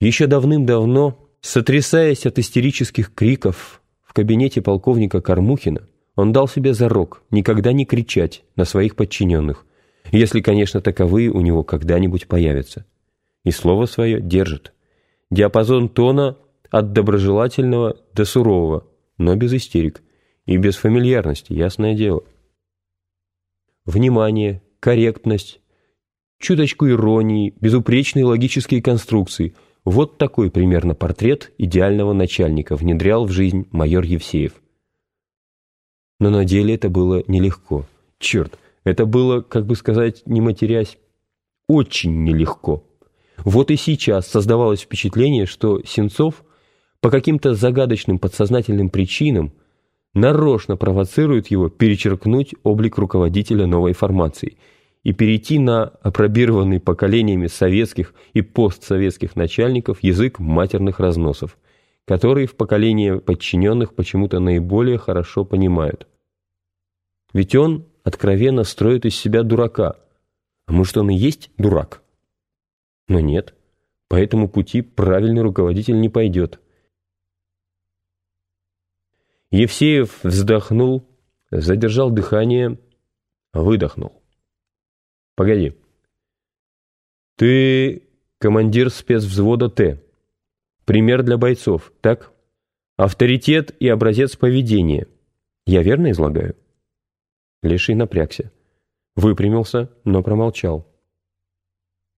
Еще давным-давно, сотрясаясь от истерических криков в кабинете полковника Кормухина, он дал себе зарок никогда не кричать на своих подчиненных, если, конечно, таковые у него когда-нибудь появятся. И слово свое держит. Диапазон тона от доброжелательного до сурового, но без истерик и без фамильярности, ясное дело. Внимание, корректность, чуточку иронии, безупречные логические конструкции – вот такой примерно портрет идеального начальника внедрял в жизнь майор Евсеев. Но на деле это было нелегко. Черт, это было, как бы сказать, не матерясь, очень нелегко. Вот и сейчас создавалось впечатление, что Сенцов по каким-то загадочным подсознательным причинам нарочно провоцирует его перечеркнуть облик руководителя новой формации и перейти на опробированный поколениями советских и постсоветских начальников язык матерных разносов, который в поколении подчиненных почему-то наиболее хорошо понимают. Ведь он откровенно строит из себя дурака. А может, он и есть дурак? Но нет, по этому пути правильный руководитель не пойдет. Евсеев вздохнул, задержал дыхание, выдохнул. «Погоди. Ты командир спецвзвода Т. Пример для бойцов, так? Авторитет и образец поведения. Я верно излагаю?» Леший напрягся. Выпрямился, но промолчал.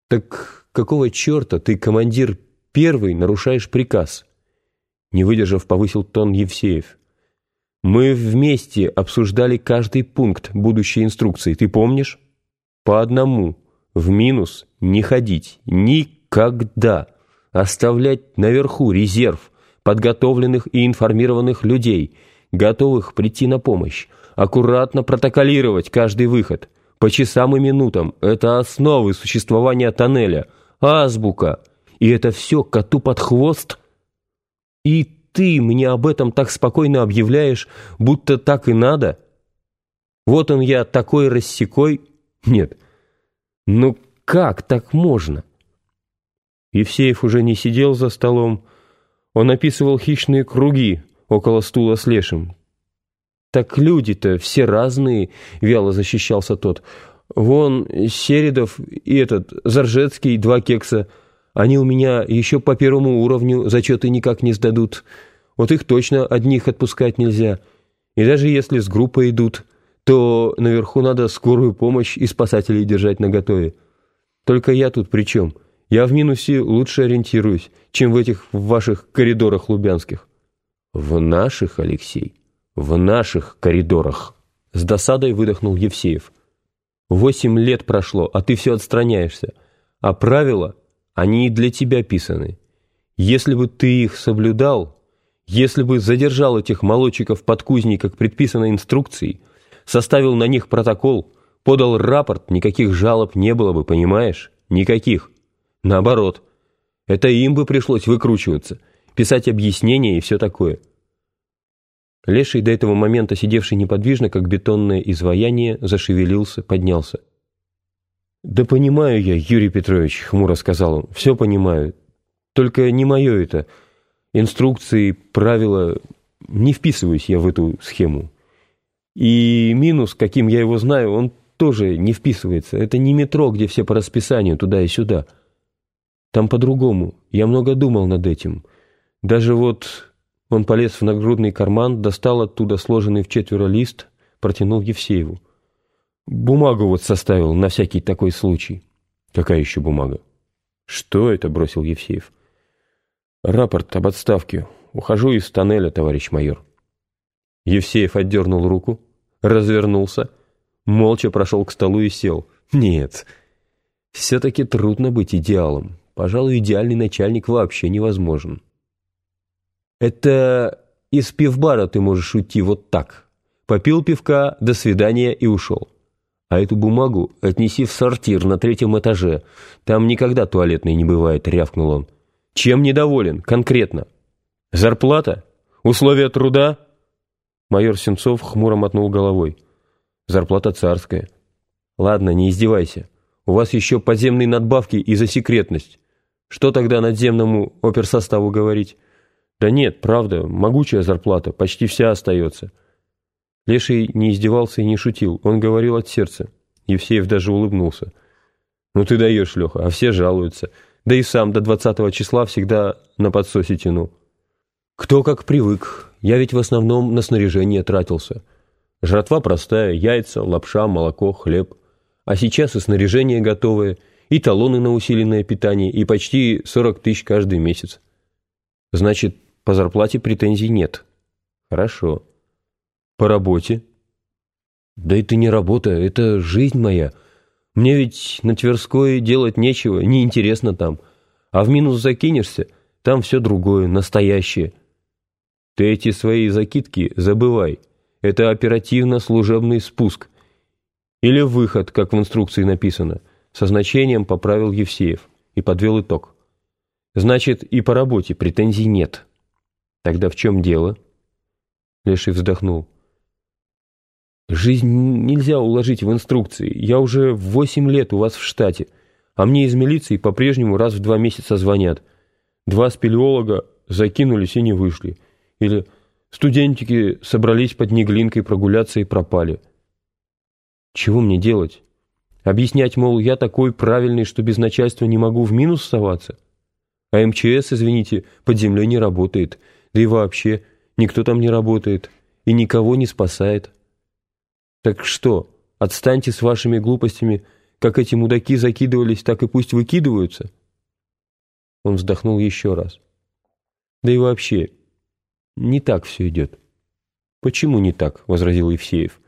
«Так какого черта ты, командир, первый нарушаешь приказ?» Не выдержав, повысил тон Евсеев. «Мы вместе обсуждали каждый пункт будущей инструкции, ты помнишь? По одному. В минус не ходить. Никогда. Оставлять наверху резерв подготовленных и информированных людей, готовых прийти на помощь аккуратно протоколировать каждый выход. По часам и минутам. Это основы существования тоннеля. Азбука. И это все коту под хвост? И ты мне об этом так спокойно объявляешь, будто так и надо? Вот он я такой рассекой. Нет. Ну как так можно? Евсеев уже не сидел за столом. Он описывал хищные круги около стула с лешим. «Так люди-то все разные», — вяло защищался тот. «Вон Середов и этот, Заржецкий, два кекса. Они у меня еще по первому уровню зачеты никак не сдадут. Вот их точно одних отпускать нельзя. И даже если с группой идут, то наверху надо скорую помощь и спасателей держать наготове. Только я тут при чем? Я в минусе лучше ориентируюсь, чем в этих ваших коридорах лубянских». «В наших, Алексей?» в наших коридорах!» С досадой выдохнул Евсеев. «Восемь лет прошло, а ты все отстраняешься. А правила, они и для тебя писаны. Если бы ты их соблюдал, если бы задержал этих молодчиков под кузней, как предписано инструкцией, составил на них протокол, подал рапорт, никаких жалоб не было бы, понимаешь? Никаких. Наоборот, это им бы пришлось выкручиваться, писать объяснения и все такое». Леший, до этого момента сидевший неподвижно, как бетонное изваяние, зашевелился, поднялся. «Да понимаю я, Юрий Петрович», — хмуро сказал он, — «все понимаю. Только не мое это. Инструкции, правила... Не вписываюсь я в эту схему. И минус, каким я его знаю, он тоже не вписывается. Это не метро, где все по расписанию, туда и сюда. Там по-другому. Я много думал над этим. Даже вот он полез в нагрудный карман, достал оттуда сложенный в четверо лист, протянул Евсееву. «Бумагу вот составил на всякий такой случай». «Какая еще бумага?» «Что это?» — бросил Евсеев. «Рапорт об отставке. Ухожу из тоннеля, товарищ майор». Евсеев отдернул руку, развернулся, молча прошел к столу и сел. «Нет, все-таки трудно быть идеалом. Пожалуй, идеальный начальник вообще невозможен». Это из пивбара ты можешь уйти вот так. Попил пивка, до свидания и ушел. А эту бумагу отнеси в сортир на третьем этаже. Там никогда туалетной не бывает, рявкнул он. Чем недоволен, конкретно? Зарплата? Условия труда? Майор Сенцов хмуро мотнул головой. Зарплата царская. Ладно, не издевайся. У вас еще подземные надбавки и за секретность. Что тогда надземному оперсоставу говорить? Да нет, правда, могучая зарплата, почти вся остается. Леший не издевался и не шутил, он говорил от сердца. Евсеев даже улыбнулся. «Ну ты даешь, Леха, а все жалуются. Да и сам до двадцатого числа всегда на подсосе тяну». «Кто как привык. Я ведь в основном на снаряжение тратился. Жратва простая, яйца, лапша, молоко, хлеб. А сейчас и снаряжение готовое, и талоны на усиленное питание, и почти 40 тысяч каждый месяц. Значит, по зарплате претензий нет. Хорошо. По работе? Да это не работа, это жизнь моя. Мне ведь на Тверской делать нечего, неинтересно там. А в минус закинешься, там все другое, настоящее. Ты эти свои закидки забывай. Это оперативно-служебный спуск. Или выход, как в инструкции написано. Со значением поправил Евсеев и подвел итог. Значит, и по работе претензий нет. Тогда в чем дело? Леший вздохнул. Жизнь нельзя уложить в инструкции. Я уже восемь лет у вас в штате, а мне из милиции по-прежнему раз в два месяца звонят. Два спелеолога закинулись и не вышли. Или студентики собрались под Неглинкой прогуляться и пропали. Чего мне делать? Объяснять, мол, я такой правильный, что без начальства не могу в минус оставаться? А МЧС, извините, под землей не работает. Да и вообще, никто там не работает и никого не спасает. Так что, отстаньте с вашими глупостями, как эти мудаки закидывались, так и пусть выкидываются. Он вздохнул еще раз. Да и вообще, не так все идет. Почему не так, возразил Евсеев.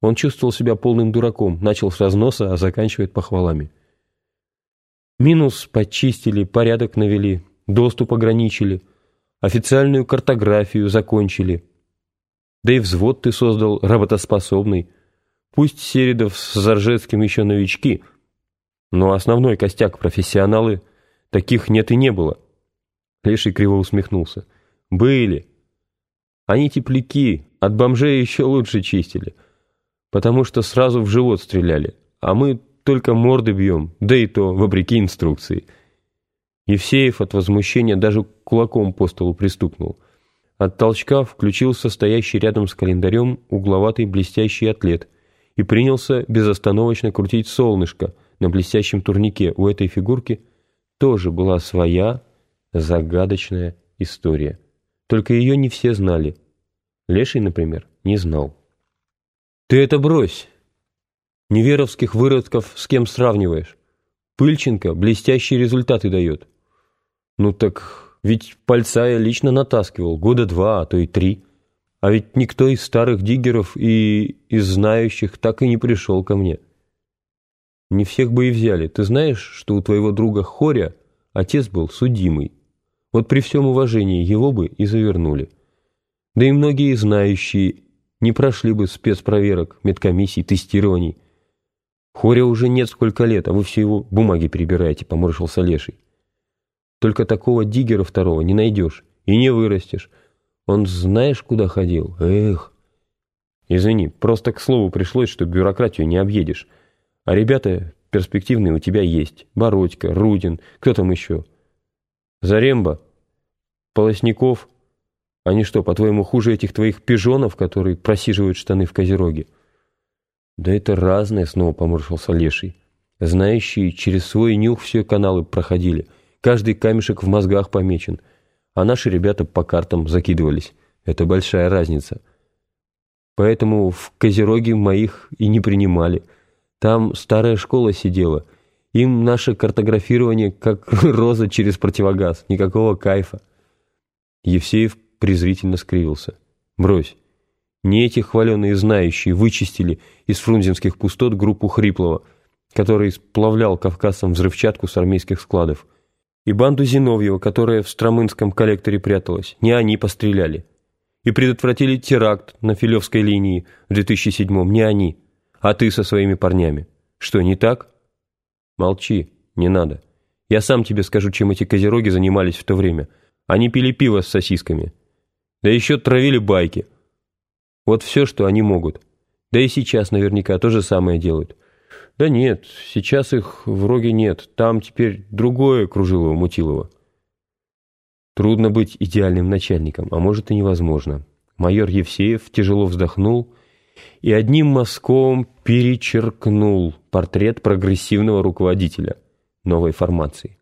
Он чувствовал себя полным дураком, начал с разноса, а заканчивает похвалами. Минус почистили, порядок навели, доступ ограничили, официальную картографию закончили. Да и взвод ты создал работоспособный. Пусть Середов с Заржецким еще новички, но основной костяк профессионалы, таких нет и не было. Леший криво усмехнулся. Были. Они тепляки, от бомжей еще лучше чистили, потому что сразу в живот стреляли, а мы только морды бьем, да и то вопреки инструкции. Евсеев от возмущения даже кулаком по столу пристукнул. От толчка включился стоящий рядом с календарем угловатый блестящий атлет и принялся безостановочно крутить солнышко на блестящем турнике. У этой фигурки тоже была своя загадочная история. Только ее не все знали. Леший, например, не знал. «Ты это брось!» Неверовских выродков с кем сравниваешь? Пыльченко блестящие результаты дает. Ну так ведь пальца я лично натаскивал, года два, а то и три. А ведь никто из старых диггеров и из знающих так и не пришел ко мне. Не всех бы и взяли. Ты знаешь, что у твоего друга Хоря отец был судимый. Вот при всем уважении его бы и завернули. Да и многие знающие не прошли бы спецпроверок, медкомиссий, тестирований. Хоря уже нет сколько лет, а вы все его бумаги перебираете, поморщился Леший. Только такого диггера второго не найдешь и не вырастешь. Он знаешь, куда ходил? Эх. Извини, просто к слову пришлось, что бюрократию не объедешь. А ребята перспективные у тебя есть. Бородько, Рудин, кто там еще? Заремба, Полосников. Они что, по-твоему, хуже этих твоих пижонов, которые просиживают штаны в Козероге? Да это разное, снова поморщился Леший. Знающие через свой нюх все каналы проходили — Каждый камешек в мозгах помечен. А наши ребята по картам закидывались. Это большая разница. Поэтому в Козероге моих и не принимали. Там старая школа сидела. Им наше картографирование как роза через противогаз. Никакого кайфа. Евсеев презрительно скривился. «Брось. Не эти хваленые знающие вычистили из фрунзенских пустот группу Хриплова, который сплавлял кавказцам взрывчатку с армейских складов и банду Зиновьева, которая в Стромынском коллекторе пряталась. Не они постреляли. И предотвратили теракт на Филевской линии в 2007-м. Не они, а ты со своими парнями. Что, не так? Молчи, не надо. Я сам тебе скажу, чем эти козероги занимались в то время. Они пили пиво с сосисками. Да еще травили байки. Вот все, что они могут. Да и сейчас наверняка то же самое делают. Да нет, сейчас их в нет. Там теперь другое Кружилово-Мутилово. Трудно быть идеальным начальником, а может и невозможно. Майор Евсеев тяжело вздохнул и одним мазком перечеркнул портрет прогрессивного руководителя новой формации.